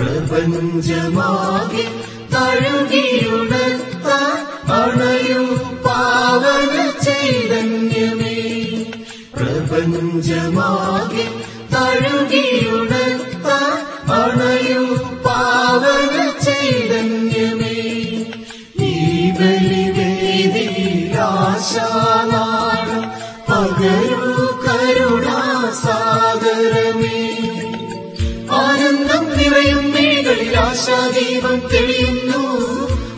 പ്രപഞ്ചമാകെ തഴുകിയുണർത്താൻ അണയും പാവന ചൈതന്യമേ. പ്രപഞ്ചമാകെ തഴുകിയുണർത്താൻ അണയും പാവന ആശാദീപം തെളിയുന്നു.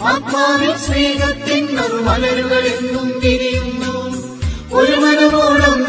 ആത്മാവിൽ സ്നേഹത്തിൻ മലരുകൾ എന്നും തിരിയുന്നു. ഒരു മനമോളം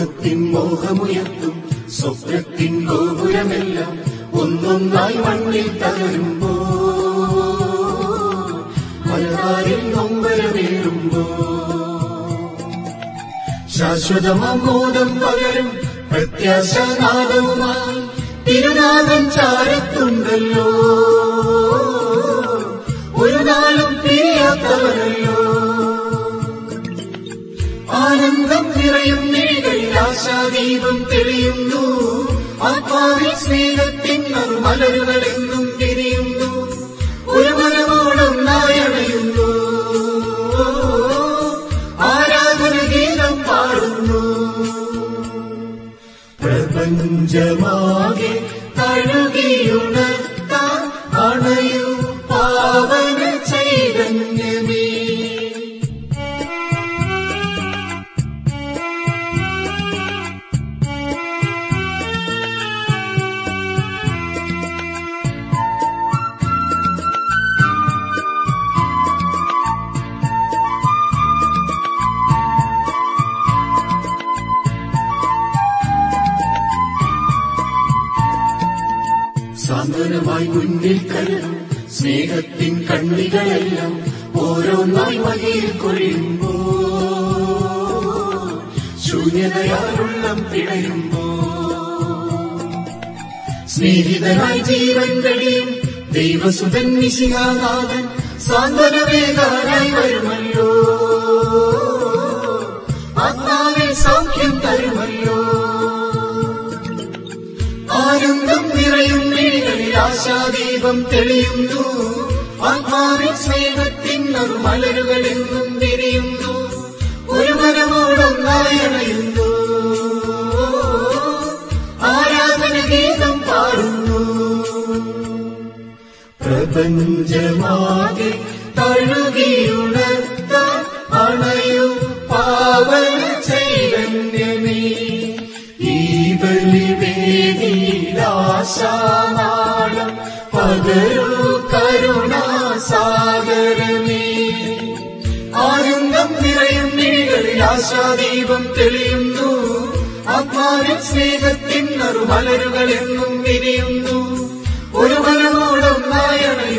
ലോകത്തിൻ മോഹമുയർത്തും സ്വപ്നത്തിൻ ഗോപുരമെല്ലാം ഒന്നൊന്നായി മണ്ണിൽ തകരുമ്പോ മലതാരിൽ നൊമ്പരമേറുമ്പോ. ശാശ്വതമോദം പകരും പ്രത്യാശനാദവുമായി തിരുനാഥൻ ചാരത്തുണ്ടല്ലോ. ആശാദീപം തെളിയുന്നു. ആത്മാവിൽ സ്നേഹത്തിൻ ഒരു മലരുകളെന്നും തിരിയുന്നു. ഒരു മനമോളം നായണയുന്നു ആരാധന ഗീതം പാടുന്നു. പ്രപഞ്ചമാകെ തഴുകിയുണർത്താൻ സാന്ത്വനമായി മുന്നിൽ കരുതും സ്നേഹത്തിൻ കണ്ണികളെല്ലാം ഓരോന്നായി മകയിൽ കൊഴിയുമ്പോ ശൂന്യതയാലുള്ളം പിടയുമ്പോ സ്നേഹിതനായി ജീവൻ കഴിയും ദൈവസുതൻ നിശികാനാഥൻ സാന്ത്വനവേദനായി വരുമല്ലോ. ആനന്ദം നിറയും വീടുകളിൽ ആശാദീപം തെളിയുന്നു. ആത്മാവിൻ സ്നേഹത്തിൻ മലരുകൾ എന്നും തിരിയുന്നു ഒരു മനമോടൊന്നായണയുന്നു നായണയുന്നു. ആരാധന ഗീതം പാടുന്നു. പ്രപഞ്ചമാകെ തഴുകിയുണർത്താൻ അണയു പാവന ചൈതന്യമേ. ഈ ബലിവേദിയിലാശാനാളം പകരൂ കരുണാസാഗരമേ ആനന്ദം നിറയും മിഴികളിൽ ആശാദീപം തെളിയുന്നു. ആത്മാവിൽ സ്നേഹത്തിൻ മലരുകൾ എന്നും വിരിയുന്നു. ഒരു നായണയും